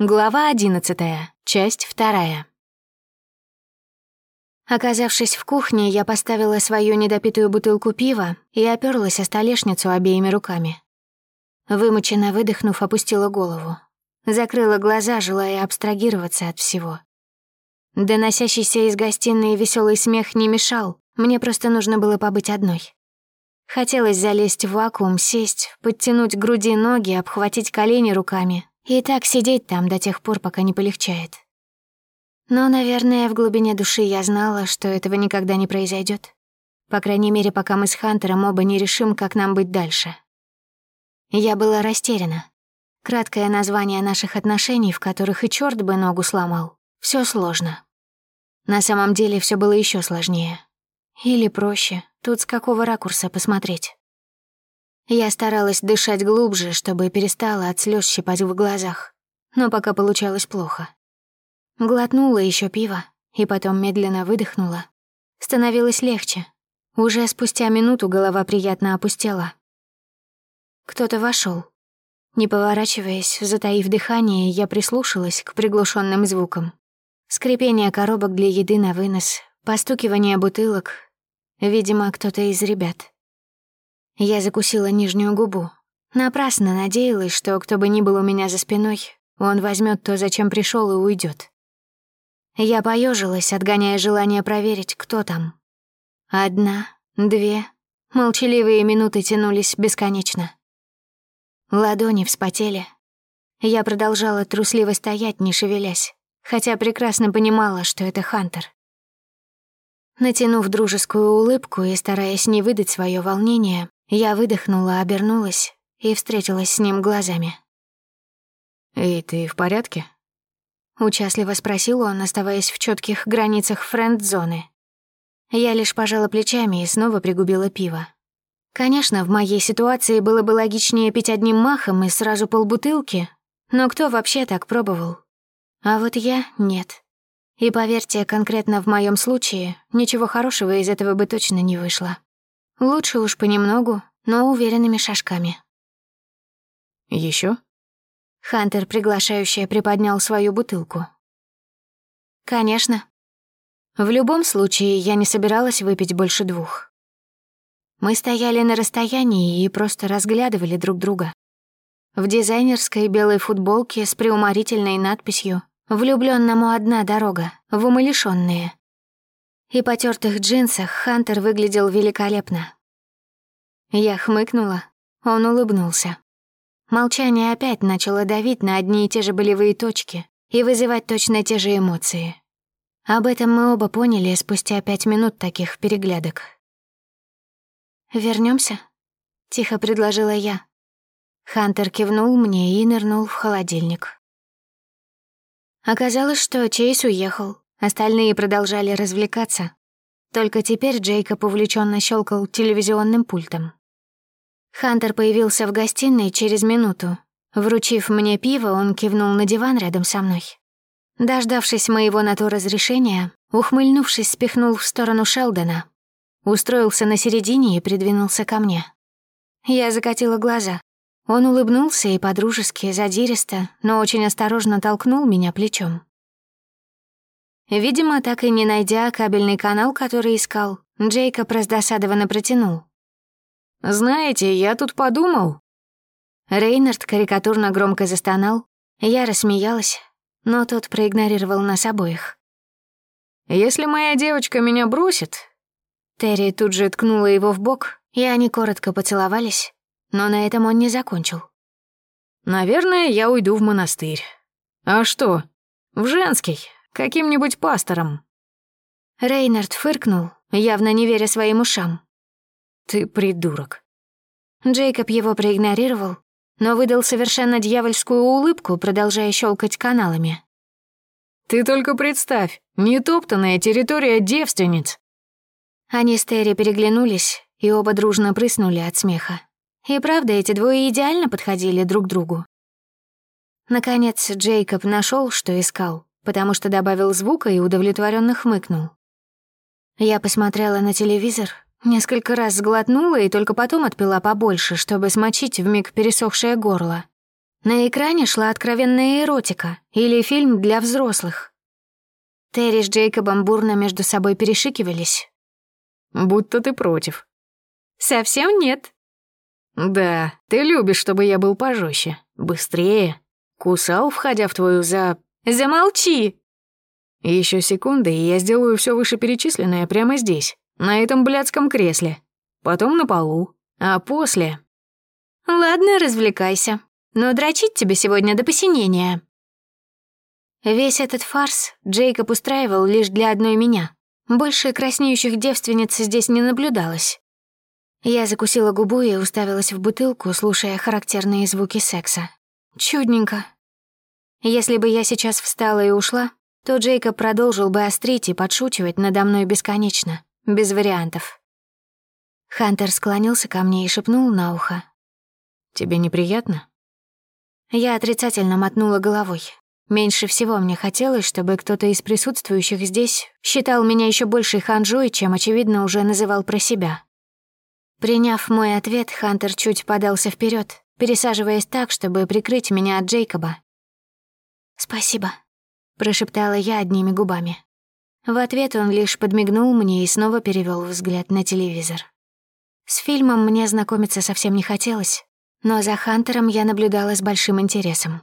Глава одиннадцатая, часть вторая. Оказавшись в кухне, я поставила свою недопитую бутылку пива и оперлась о столешницу обеими руками. Вымученно выдохнув, опустила голову. Закрыла глаза, желая абстрагироваться от всего. Доносящийся из гостиной веселый смех не мешал, мне просто нужно было побыть одной. Хотелось залезть в вакуум, сесть, подтянуть груди ноги, обхватить колени руками, и так сидеть там до тех пор, пока не полегчает. Но, наверное, в глубине души я знала, что этого никогда не произойдет. По крайней мере, пока мы с Хантером оба не решим, как нам быть дальше. Я была растеряна. Краткое название наших отношений, в которых и черт бы ногу сломал. Все сложно. На самом деле все было еще сложнее. Или проще, тут с какого ракурса посмотреть. Я старалась дышать глубже, чтобы перестала от слез щипать в глазах, но пока получалось плохо. Глотнула еще пиво и потом медленно выдохнула. Становилось легче. Уже спустя минуту голова приятно опустела. Кто-то вошел. Не поворачиваясь, затаив дыхание, я прислушалась к приглушенным звукам. Скрипение коробок для еды на вынос, постукивание бутылок. Видимо, кто-то из ребят. Я закусила нижнюю губу. Напрасно надеялась, что кто бы ни был у меня за спиной, он возьмет то, зачем пришел и уйдет. Я поежилась, отгоняя желание проверить, кто там. Одна, две, молчаливые минуты тянулись бесконечно. Ладони вспотели. Я продолжала трусливо стоять, не шевелясь, хотя прекрасно понимала, что это Хантер. Натянув дружескую улыбку и стараясь не выдать свое волнение, я выдохнула, обернулась и встретилась с ним глазами. «Эй, ты в порядке?» Участливо спросил он, оставаясь в четких границах френд-зоны. Я лишь пожала плечами и снова пригубила пиво. Конечно, в моей ситуации было бы логичнее пить одним махом и сразу полбутылки, но кто вообще так пробовал? А вот я — нет. И поверьте, конкретно в моем случае ничего хорошего из этого бы точно не вышло. Лучше уж понемногу, но уверенными шажками. Еще? Хантер, приглашающий, приподнял свою бутылку. «Конечно. В любом случае, я не собиралась выпить больше двух. Мы стояли на расстоянии и просто разглядывали друг друга. В дизайнерской белой футболке с преуморительной надписью «Влюблённому одна дорога, в умалишённые» и потертых джинсах Хантер выглядел великолепно. Я хмыкнула, он улыбнулся. Молчание опять начало давить на одни и те же болевые точки и вызывать точно те же эмоции. Об этом мы оба поняли спустя пять минут таких переглядок. Вернемся? тихо предложила я. Хантер кивнул мне и нырнул в холодильник. Оказалось, что Чейз уехал, Остальные продолжали развлекаться. Только теперь Джейкоб увлеченно щелкал телевизионным пультом. Хантер появился в гостиной через минуту. Вручив мне пиво, он кивнул на диван рядом со мной. Дождавшись моего на то разрешения, ухмыльнувшись, спихнул в сторону Шелдона. Устроился на середине и придвинулся ко мне. Я закатила глаза. Он улыбнулся и подружески, задиристо, но очень осторожно толкнул меня плечом. Видимо, так и не найдя кабельный канал, который искал, Джейкоб раздосадованно протянул. «Знаете, я тут подумал». Рейнард карикатурно громко застонал. Я рассмеялась, но тот проигнорировал нас обоих. «Если моя девочка меня бросит...» Терри тут же ткнула его в бок, и они коротко поцеловались, но на этом он не закончил. «Наверное, я уйду в монастырь. А что? В женский, Каким-нибудь пастором». Рейнард фыркнул, явно не веря своим ушам. «Ты придурок». Джейкоб его проигнорировал, но выдал совершенно дьявольскую улыбку, продолжая щелкать каналами. «Ты только представь, нетоптанная территория девственниц!» Они с Терри переглянулись и оба дружно прыснули от смеха. И правда, эти двое идеально подходили друг другу. Наконец, Джейкоб нашел, что искал, потому что добавил звука и удовлетворенно хмыкнул. Я посмотрела на телевизор, несколько раз сглотнула и только потом отпила побольше, чтобы смочить вмиг пересохшее горло. На экране шла откровенная эротика или фильм для взрослых. Терри с Джейкобом бурно между собой перешикивались. «Будто ты против». «Совсем нет». «Да, ты любишь, чтобы я был пожестче, быстрее. Кусал, входя в твою за...» «Замолчи!» Еще секунды, и я сделаю все вышеперечисленное прямо здесь, на этом блядском кресле. Потом на полу. А после... Ладно, развлекайся. Но дрочить тебе сегодня до посинения. Весь этот фарс Джейкоб устраивал лишь для одной меня. Больше краснеющих девственниц здесь не наблюдалось. Я закусила губу и уставилась в бутылку, слушая характерные звуки секса. Чудненько. Если бы я сейчас встала и ушла, то Джейкоб продолжил бы острить и подшучивать надо мной бесконечно, без вариантов. Хантер склонился ко мне и шепнул на ухо. «Тебе неприятно?» Я отрицательно мотнула головой. Меньше всего мне хотелось, чтобы кто-то из присутствующих здесь считал меня еще большей ханжой, чем, очевидно, уже называл про себя. Приняв мой ответ, Хантер чуть подался вперед, пересаживаясь так, чтобы прикрыть меня от Джейкоба. «Спасибо», прошептала я одними губами. В ответ он лишь подмигнул мне и снова перевел взгляд на телевизор. С фильмом мне знакомиться совсем не хотелось, но за Хантером я наблюдала с большим интересом.